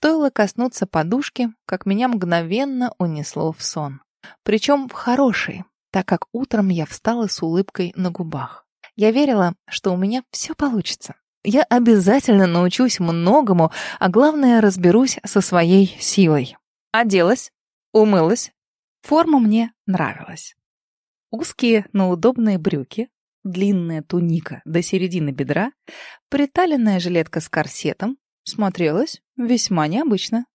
Стоило коснуться подушки, как меня мгновенно унесло в сон. Причем в хороший, так как утром я встала с улыбкой на губах. Я верила, что у меня все получится. Я обязательно научусь многому, а главное разберусь со своей силой. Оделась, умылась. Форма мне нравилась. Узкие, но удобные брюки, длинная туника до середины бедра, приталенная жилетка с корсетом смотрелась весьма необычно.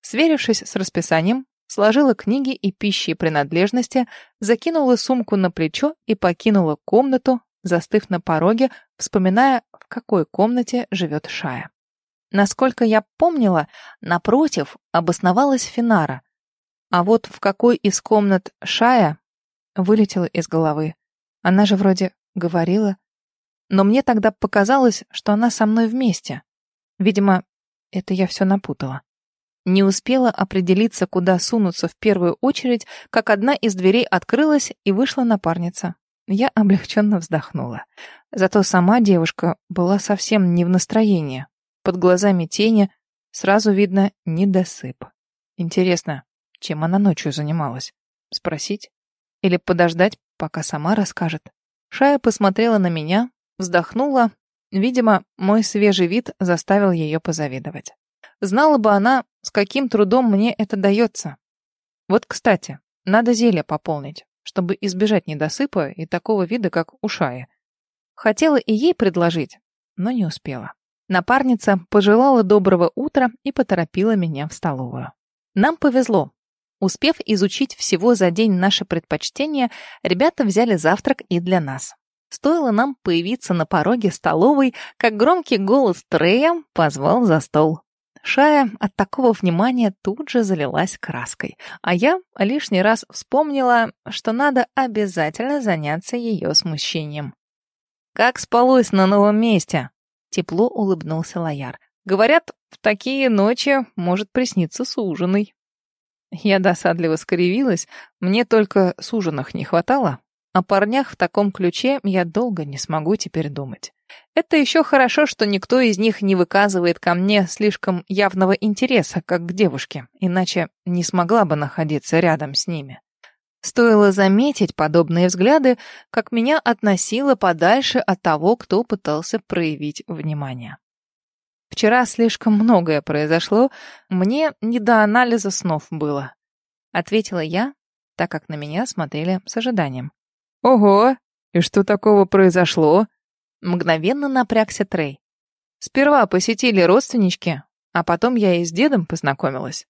Сверившись с расписанием, сложила книги и пищи и принадлежности, закинула сумку на плечо и покинула комнату, застыв на пороге, вспоминая, в какой комнате живет Шая. Насколько я помнила, напротив обосновалась Финара, а вот в какой из комнат Шая вылетела из головы. Она же вроде говорила. Но мне тогда показалось, что она со мной вместе. Видимо, это я все напутала. Не успела определиться, куда сунуться в первую очередь, как одна из дверей открылась и вышла напарница. Я облегченно вздохнула. Зато сама девушка была совсем не в настроении. Под глазами тени сразу видно недосып. Интересно, чем она ночью занималась? Спросить? Или подождать, пока сама расскажет? Шая посмотрела на меня, вздохнула. Видимо, мой свежий вид заставил ее позавидовать. Знала бы она, с каким трудом мне это дается. Вот, кстати, надо зелье пополнить, чтобы избежать недосыпа и такого вида, как у Шаи. Хотела и ей предложить, но не успела. Напарница пожелала доброго утра и поторопила меня в столовую. Нам повезло. Успев изучить всего за день наши предпочтения, ребята взяли завтрак и для нас. Стоило нам появиться на пороге столовой, как громкий голос Трея позвал за стол. Шая от такого внимания тут же залилась краской, а я лишний раз вспомнила, что надо обязательно заняться ее смущением. «Как спалось на новом месте?» Тепло улыбнулся Лояр. «Говорят, в такие ночи может присниться суженый». Я досадливо скривилась, мне только суженых не хватало. О парнях в таком ключе я долго не смогу теперь думать. Это еще хорошо, что никто из них не выказывает ко мне слишком явного интереса, как к девушке, иначе не смогла бы находиться рядом с ними. Стоило заметить подобные взгляды, как меня относило подальше от того, кто пытался проявить внимание. Вчера слишком многое произошло, мне не до анализа снов было. Ответила я, так как на меня смотрели с ожиданием. «Ого! И что такого произошло?» Мгновенно напрягся Трей. «Сперва посетили родственнички, а потом я и с дедом познакомилась».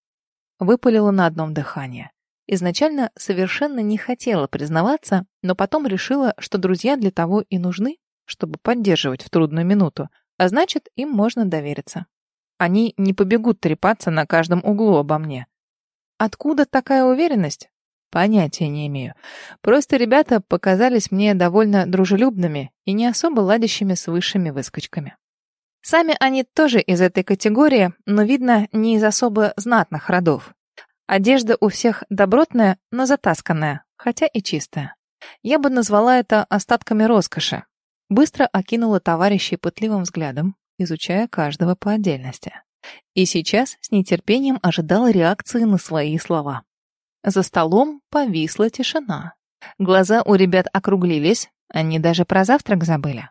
Выпалила на одном дыхании. Изначально совершенно не хотела признаваться, но потом решила, что друзья для того и нужны, чтобы поддерживать в трудную минуту, а значит, им можно довериться. Они не побегут трепаться на каждом углу обо мне. Откуда такая уверенность? Понятия не имею. Просто ребята показались мне довольно дружелюбными и не особо ладящими с высшими выскочками. Сами они тоже из этой категории, но, видно, не из особо знатных родов. Одежда у всех добротная, но затасканная, хотя и чистая. Я бы назвала это остатками роскоши. Быстро окинула товарищей пытливым взглядом, изучая каждого по отдельности. И сейчас с нетерпением ожидала реакции на свои слова. За столом повисла тишина. Глаза у ребят округлились, они даже про завтрак забыли.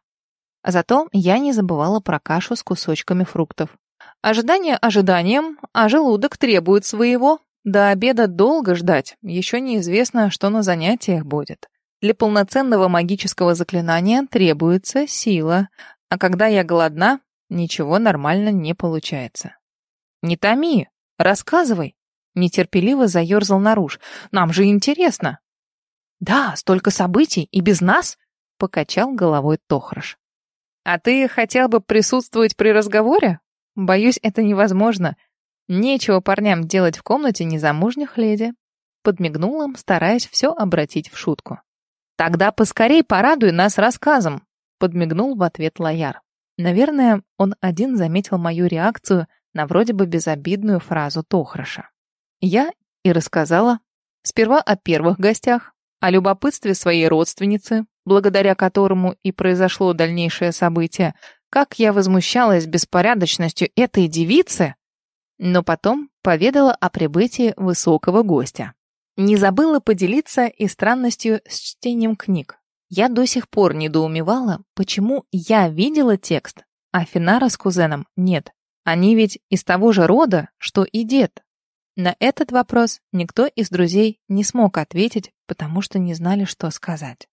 Зато я не забывала про кашу с кусочками фруктов. Ожидание ожиданием, а желудок требует своего, до обеда долго ждать, еще неизвестно, что на занятиях будет. Для полноценного магического заклинания требуется сила, а когда я голодна, ничего нормально не получается. «Не томи, рассказывай!» Нетерпеливо заерзал наруш. «Нам же интересно!» «Да, столько событий, и без нас!» — покачал головой Тохраш. «А ты хотел бы присутствовать при разговоре? Боюсь, это невозможно. Нечего парням делать в комнате незамужних леди. Подмигнул им, стараясь все обратить в шутку. Тогда поскорей порадуй нас рассказом, подмигнул в ответ Лояр. Наверное, он один заметил мою реакцию на вроде бы безобидную фразу Тохраша. Я и рассказала сперва о первых гостях, о любопытстве своей родственницы, благодаря которому и произошло дальнейшее событие, как я возмущалась беспорядочностью этой девицы, но потом поведала о прибытии высокого гостя. Не забыла поделиться и странностью с чтением книг. Я до сих пор недоумевала, почему я видела текст, а Финара с кузеном нет. Они ведь из того же рода, что и дед. На этот вопрос никто из друзей не смог ответить, потому что не знали, что сказать.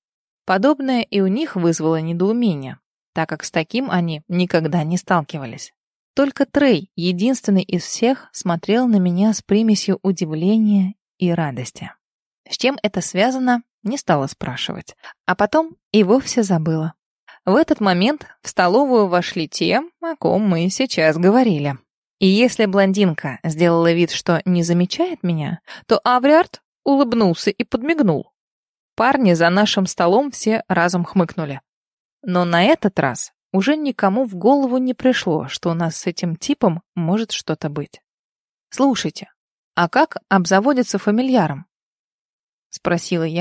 Подобное и у них вызвало недоумение, так как с таким они никогда не сталкивались. Только Трей, единственный из всех, смотрел на меня с примесью удивления и радости. С чем это связано, не стала спрашивать. А потом и вовсе забыла. В этот момент в столовую вошли те, о ком мы сейчас говорили. И если блондинка сделала вид, что не замечает меня, то Авриард улыбнулся и подмигнул. Парни за нашим столом все разом хмыкнули. Но на этот раз уже никому в голову не пришло, что у нас с этим типом может что-то быть. «Слушайте, а как обзаводиться фамильяром?» — спросила я,